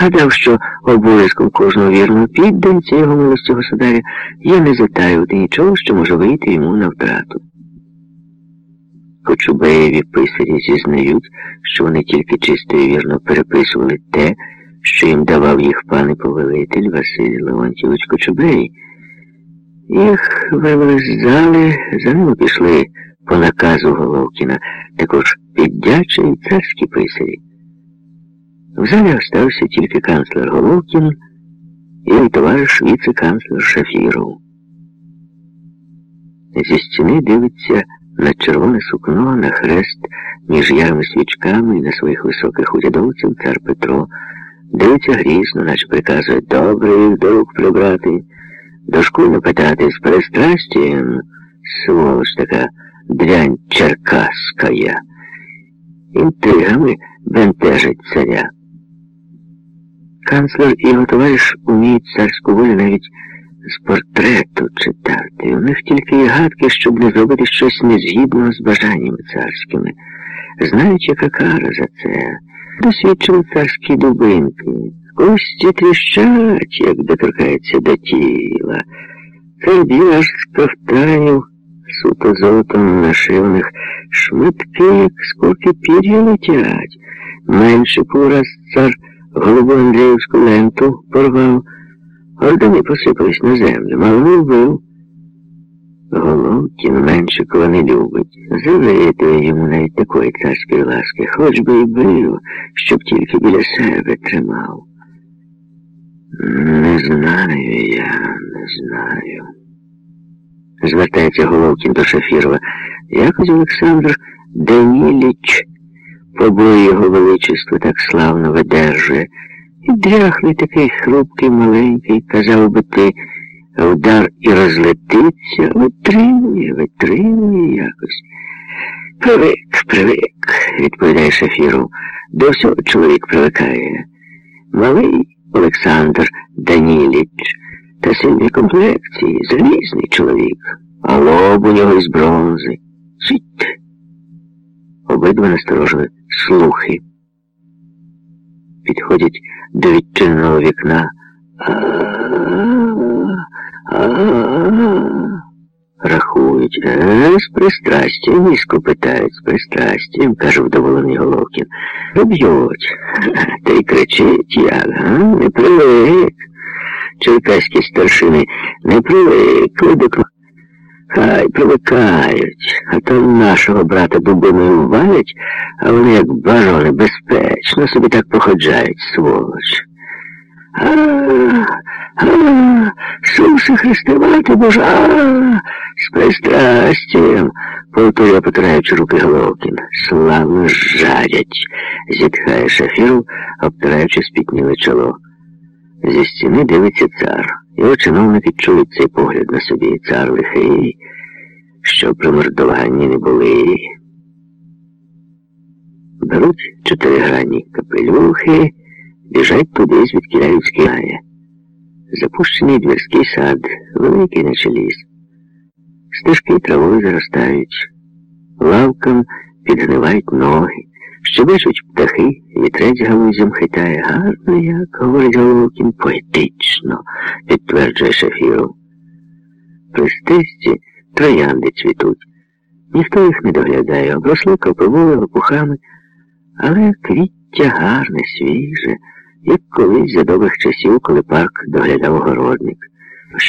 Гадав, що обов'язком кожного вірного підданця його милості государя є не затаювати нічого, що може вийти йому на втрату. Кочубеєві писарі зізнають, що вони тільки чисто і вірно переписували те, що їм давав їх пан і повелитель Василь Леонтьович Кочубей. Їх вивели з зали, за ними пішли по наказу Головкіна, також піддячі і царські писарі. В залі остався тільки канцлер Головкін і товариш віце-канцлер Шафіров. Зі стіни дивиться на червоне сукно, на хрест між ярими свічками і на своїх високих урядовців цар Петро. Дивиться грізно, наче приказує добре їх до прибрати, дошку напитати з перестрастієм, сволоч така дрянь черкаская. Інтригами бентежить царя. Канцлер і його товариш уміють царську волю навіть з портрету читати. У них тільки є гадки, щоб не зробити щось незгідного з бажаннями царськими. Знають, яка кара за це. Досвідчили царські дубинки. Кості тріщать, як доторкається до тіла. Цар б'є аж з кафтанів, суто золотом нашивних, шматки, як скорки пір'я летять. Менше пораз цар голубу Андріївську ленту порвав. Ордени посипались на землю, мало не вбив. Головкін Меншикова не любить. Завидує йому навіть такої царської ласки, хоч би і бив, щоб тільки біля себе тримав. Не знаю я, не знаю. Звертається Головкін до Шафірова. Якось Олександр Даніліч побої його величества так славно видержує. І дряхлий такий хрупкий, маленький, казав би ти, удар і розлетиться, витримує, витримує якось. Привик, привик, відповідає Шафіров. До всього чоловік привикає. Малий Олександр Даніліч та сильної комплекції, залізний чоловік, а лоб у нього із бронзи. Сидьте. Обидва насторожили слухи. Підходять до відчиненого вікна. Рахують, е, з пристрастям, низько питають, з пристрастям, каже вдоволений Головкін. Поб'ють. Та й кричить як, а? Не привик. Черкаські старшини не привикли до Хай привикають, а то нашого брата дубиною валять, а вони, як барони, безпечно собі так походжають, сволоч. А, а, Сусе Христивати, Боже, а, з пристрастям, повторює, потираючи руки Головкін. Славно жарять, зітхає шафіру, обтираючи спітніле чоло. Зі стіни дивиться цар. Його чиновники чують цей погляд на собі. Цар лихий, що при мордованні не були. Беруть чотиригранні капелюхи, біжать туди, звідки людський гає. Запущений двірський сад, великий наче ліс. Стежки травою заростають, лавкам підгнивають ноги. Щебечуть птахи, вітрець галузям хитає гарно, як говорить Головкін, поетично, підтверджує Шафіров. При троянди цвітуть. Ніхто їх не доглядає, обросли кропивою лопухами, але квіття гарне, свіже, як колись за добрих часів, коли парк доглядав огородник,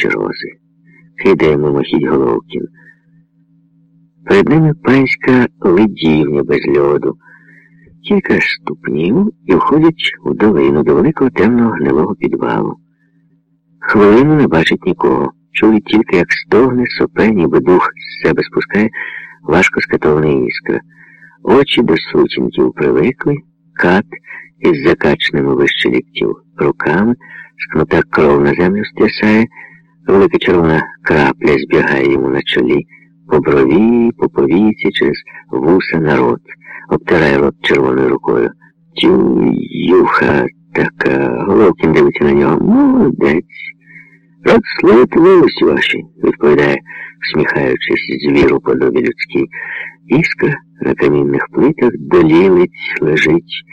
рози. Кидає мимохідь Головкін. Перед ними панська ледівня без льоду кілька ступнів і входять у долину до великого темного гнилого підвалу. Хвилину не бачить нікого. Чують тільки, як стогне, сопе, ніби дух з себе спускає важко скатований іскра. Очі до сутінків привикли, кат із закаченими вище ліктів руками, скнута кров на землю стрясає, велика червона крапля збігає йому на чолі, по брові, по повіці, через вуса народ обтирає рот червоною рукою. Тю, юха така. Головкін дивиться на нього. Молодець. Рад славити волості ваші, відповідає, всміхаючись звіру подобі людській. Іскра на камінних плитах долілиць лежить,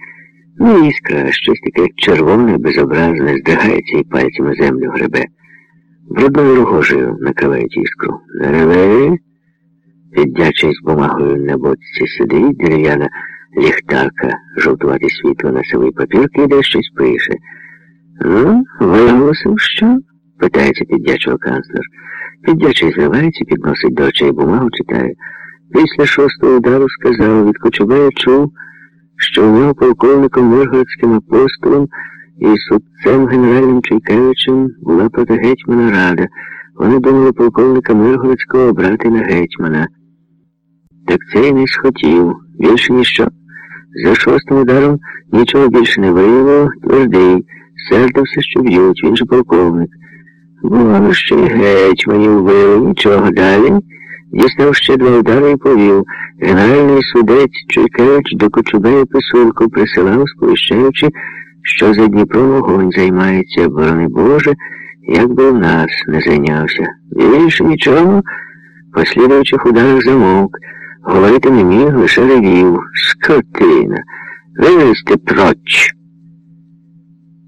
Ну, іскра, щось таке червоне, безобразне, здригається і пальцями землю гребе. Брудною рогожею накривають іскру. Нареве, піддячий з бумагою на боці сидить, дерев'яна ліхтарка, жовтувати світло на сивий папір кидає щось пише. Ну, виголосив що? питається піддячого канцлер. Піддячий зривається, підносить до очей бумагу, читає. Після шостого удару сказав, від Кочубея чув, що у нього полковником Виргородським апостолом і судцем генеральним Чайкевичем була проти гетьмана рада. Вони думали полковника Миргородського обрати на гетьмана. Так це й не схотів. Більше ніщо. За шостим ударом нічого більше не виявив, твердий, сердився, що б'ють, він же полковник. Бувало, що й гетьманів вбили, нічого далі. Дістав ще два удари і повів. Генеральний судець Чуйкевич до Кочубея писулку присилав, сповіщаючи, що за Дніпром огонь займається, борони Боже, як би в нас не зайнявся. Більше нічого, послідуючих ударах замовк. Говорити не міг, лише ревів. Скотина. Вивезте проч.